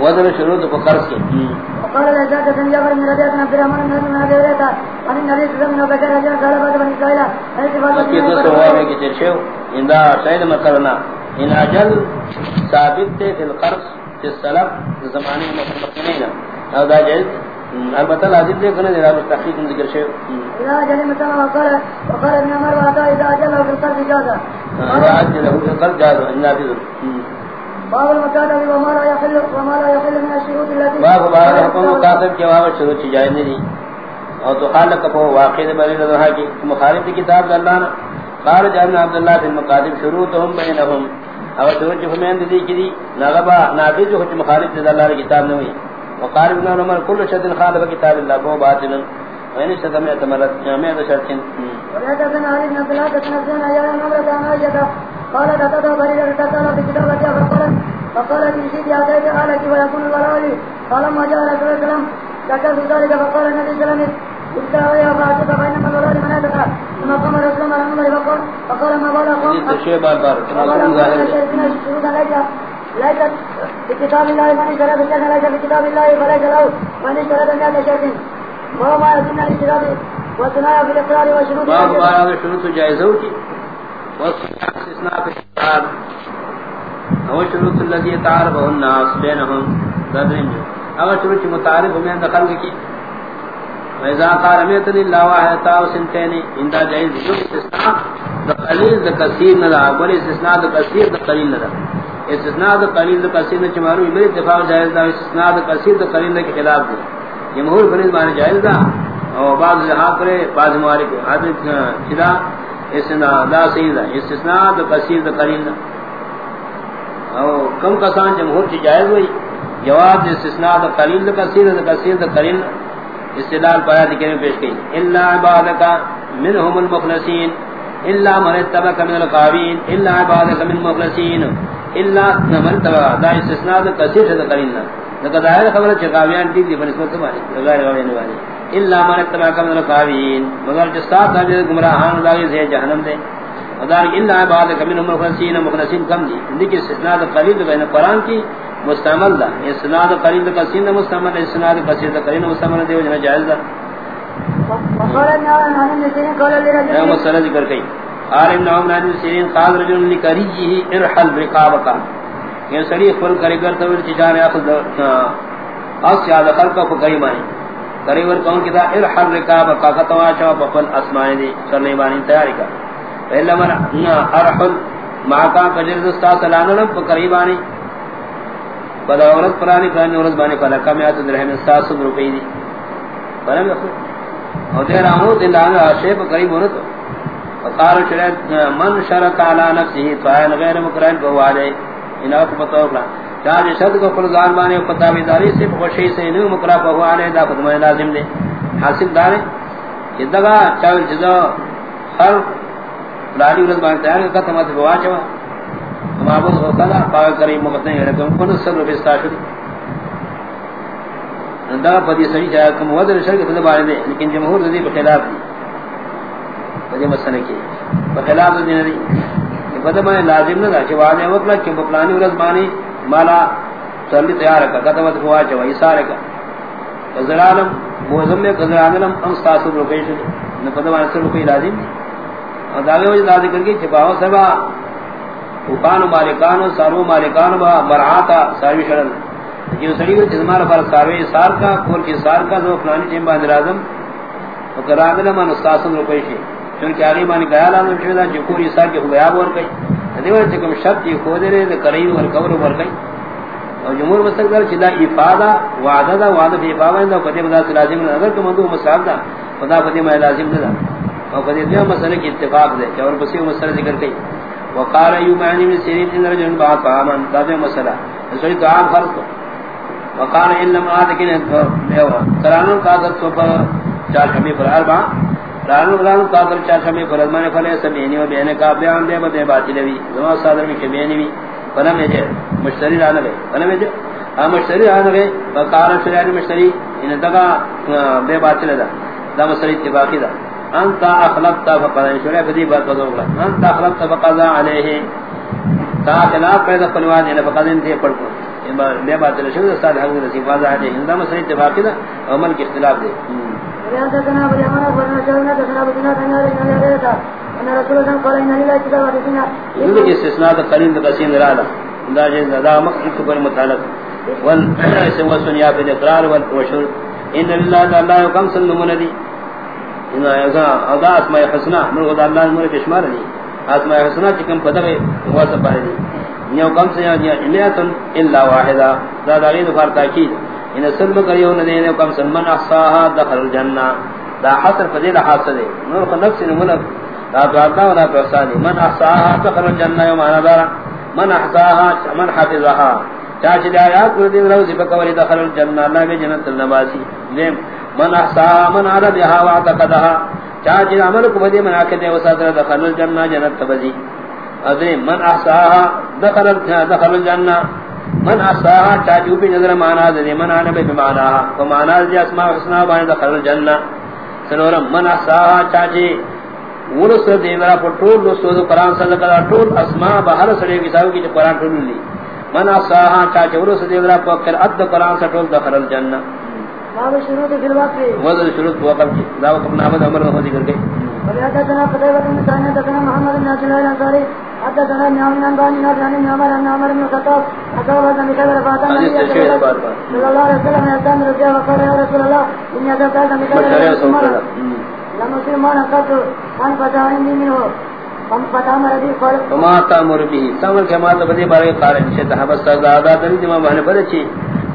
وزن شروط کو قرض کی وقال لا ذاك سن جابر من رضي الله عنه من من هذا ذاك ان النبي صلى الله عليه وسلم رجل قال بعد بني اسرائيل مکی تو سوا میں کی ترشیو اندا شاید مکرنا ان اجل ثابت تے فی القرض فی السلف زمانے میں او دا جائز البتہ لازم دے کنے دے رابط تحقیق ذکر شیو اذا اجل مثلا وقال وقال ابن عمر وعطا اذا اجل في القرض جازا اذا اجل في القرض جازا ان نافذ باب وما لا يحل وما لا يحل من الشروط التي باب باب حکم کے واو شروط چ جائز نہیں۔ اور تو خالق کو واقع بری رضا کی مخالف کتاب اللہ نے قال جابر عبد الله بن مقادم شروطهم بينهم او شروط ہمیں دی کی نغبا نافذ جو مخالف اللہ کی کتاب نہیں ہوئی۔ وقال ابن عمر كل شد خالف كتاب الله هو باطل وين شتم يتمرد جامع شرط ولا تكن علي بن عبد الله تنزل يا عمر كما يدا قال تتدى بريد في كتاب الله فقال فقال شيء هذا قال كي ويكون الولي قال ما جاء رسول الله سلام ذكر ذلك فقال النبي وسلم. قلت يا فاطمه بينما الولد من هذا ثم قام رسول الله الله عليه وسلم فقال ما بال قوم یہ بار بار ظاہر ليست بكتاب الله من شرع بشرع ليس بكتاب الله فليس له. من شرع بمئة شرط وهو ما يسنى الاشتراط وثنايا في الاقرار وشروط باب بارا شروط جائز ہو کی واستثناء في الشرط او شروط الذي تعرفه الناس بينهم ذرين او شروط متعارف میں دخل کی وإذا قال ميتن الله واحد تاو سنتين عند جائز جو استثناء. قليل ذا كثير ندا. ولی استثناء ذا كثير ذا قليل ندا. استثناء ذا قليل ذا كثير ندا. چمارو بڑی اتفاق جائز دا. استثناء ذا كثير ذا قليل ندا کے خلاف دے جمہور فنیز مانے جائز دا. اور بعض لحاق کرے بعض موارک حضرت چدا استثناء، دا سید دا. استثناء ذا كثير ذا قليل ندا. اور کم کسان جمہور چی جائز ہوئی۔ جواب دے استثناء ذا قليل ذا كثير ذا كثير ذا قليل استدلال پایا ذکر پیش کی۔ الا عبادك منهم المخلصين۔ الا من اتبعك من القابين الا عبادك من المخلصين۔ الا من اتبع دا استثناء کثیر سے قرینہ لقد ظاہر خبر ہے قاویان دی دی بنسبت تمہاری غیر قاویان والی الا من اتبعك من القابين مگر جو ساتھ ہے گمراہان لاگے سے جہنم دے۔ ودار الا عبادك من المخلصين مخلصين کم دی لیکن استثناء قلیل بین قران کی مستعمل دا اسناد قلیل کا سین مستعمل اسناد کا قلیل مستعمل دیو جنا جائز دا اے مسئلہ ذکر کئی قال ابن عمر بن سیرین قال رجل لکریجه ارحل رقابك یہ سری خپل کریگر تو چار اخذ اس یاد خلق کو کئی مانی کریور کون کدا ارحل رقابك کا تو اچھا بفل اسماء دی کرنے بانی تیاری کا پہلا من ارحل ما کا کجر دستا سلانن قریبانی. بدا عورت پرانی پرانی عورت بانے پلا کم درہم سات سو روپئی دی. پرم یخو. اور دیر آمو دن دانا آشے پا قریب عورت. فقار شرعت من شرط علا نفسی فائن غیر مقرائن کو وعدے. انہا کو پتہ اکلا چاہ شد کو فرزان بانے پتہ بیداری سے خوشی سے انہو مقرا پا وعدے دا فتمہ لازم دے. حاصل دارے. جدگا چاول جدا ہر لاری عورت بانے تیار کا تمہت بوا چوا معبود ہوتا ہے پاک کریم مقدم ہے رقم کن سب روپے استاشد دا پدی سری جائے کم وزر شرک فضل بارے دے لیکن جمہور رضی بخلاف دی پدی مسئلہ کی بخلاف دی ندی فضل بارے لازم نہ دا چھ وعدے وقت لگ کہ بپلانی ورز بانی مالا سرلی تیار کا قدمت ہوا چوا ایسار کا قضر موزم میں قضر عالم ام ستاسد روپے شد فضل بارے سر روپے لازم دی اور داغے وجہ دا ذکر کی چھپاو سبا۔ اوکانو مالکانو، سارو مالکانو با مرعاتا ساروی شرن۔ جو سڑی ہوئی جزمار پر ساروی سار کا کور کی سار کا دو فلانی جیم باند رازم وکر آمد من استاسم روپئی شی چونکہ آگئی مانی گیا لازم شویدہ جو کوری سار کی خویاب ور گئی۔ دیوار چکم شرط یہ خود رہے، دے کریو ور کور ور گئی۔ اور جمہور مستقدر چدا افادہ، وعدہ دا، وعدہ فی افادہ دا فتح بدا سے لازم نہ، اگر کمدو مصاب دا خدا فتح میں لازم نہ دا۔ اور فتح دیو مسئلہ کی اتفاق دے چاور بسی مسئلہ ذکر کئی وقال ایوب عن ابن سیرین ان رجل بعد طعاما ذات مسئلہ سوی طعام فرض کو وقال ان لم آتکن ترانو قادر تو پر چار شمی پر اربع. ترانو ترانو قادر چار شمی پر ازمان فلے سبینی و بینے کا بیان دے بدے باتی لوی زمان صادر میں شبینی بھی فلم یجے مشتری رانا گئے فلم یجے مشتری رانا گئے وقال شریعی مشتری. ان دقا بے باتی لدا دا مسئلہ اتفاقی دا. انت اخلقت فقد شرع فدی بات بدوغلا انت اخلقت فقضا علیہ. تا خلاف پیدا قلوان نے فقد انتے پڑھ کو بے بات رسول استاد حق نصیب واضح ہے. ہندا مسئلہ اتفاقی دا عمل کے اختلاف دے الله کہ استثناء کا قسیم رالا دا جے دا مخصوص پر متعلق. وال اسم وسنیا بالاقرار والوشر ان لله لا يقام سلمون دی. ان ایزا ادا اسماء الحسنى من خدا اللہ نے کے شمار دی اسماء الحسنى چکم پتہ ہے وہ سب پڑھ دی یو کم سے یا الیات الا واحدہ۔ دا دلیل فار تاکید۔ ان سلم کریو نے نے کم سلمان احصاها دخل الجنہ۔ دا حصر فضیل حاصل ہے نور کو نفس نے ملک۔ دا دعا ولا فسانی من احصاها دخل الجنہ یوم انا دار من احصاها من حفظها چاچ دے آیات کو دین روزی بکوری دخل الجنہ، اللہ میں جنت النباسی۔ لیم من احصاها من عربها واعتقدها. چاچ عمل کو بدی من آکے دے وسادر دخل الجنہ جنت تبزی عظیم من احصاها دخل دخل الجنہ. من احصاها چاچو پی نظر مانا دے من آنا بے بمعناها ومعنى دے اسماء حسنا بان دخل الجنہ. سنورم من احصاها چاچی ورس دے ورا پٹول لسو دو قرآن صلی اللہ علیہ ٹول اسماء بہر سڑے کساو کی جو قرآن ٹول لی. من احصاها چاچی ورس دے ورا پکر اد قرآن سے ٹول دخل الجنہ. باب الشروط في الوقت وضع شروط وقف کی دا وقف نحمد عمر میں ذکر کے حدثنا قتيبة بن سعيد حدثنا محمد بن عبد الله الأنصاري حدثنا ابن عمرو بن بن عن ابن عمر أن عمر بن الخطاب أصاب بن كبر فأتى النبي صلى الله عليه وسلم يأتان رجاء وقال يا رسول الله إني أتيت بن كبر لم أصيب ما نقصت عن فتح عندي منه وما تامر به۔ سمر کے مات بدی بارے قارن شتا حبس زادہ دل جما بہنے پر چی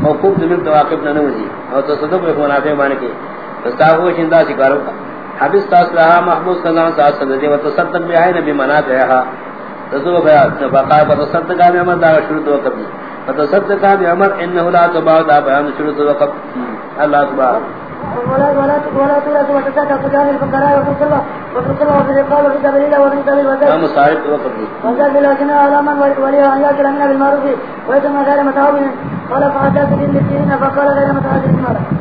موقوف دل واقف نہ نوزی اور تصدق کو منافع مان کے استاغو چندا سکارو حبس تاس رہا محمود صلی اللہ علیہ وسلم و تصدق بھی ہے نبی منا گیا تسو بیا بقا تصدق کا عمر دا شروع تو کبھی تصدق کا عمر انه لا تبع دا بیان شروع تو وقت اللہ اکبر. ولا ولا ولا ترى وتتك فجان الفقراء وفي الله وفي الله وفي قال وفي دليل وفي دليل وفي ہم صاحب وقت دی. وقال لكن على من ولي ان ياكل من بالمعروف ويتم غير متعاون. قال فحدث بالمسكين فقال غير متعاون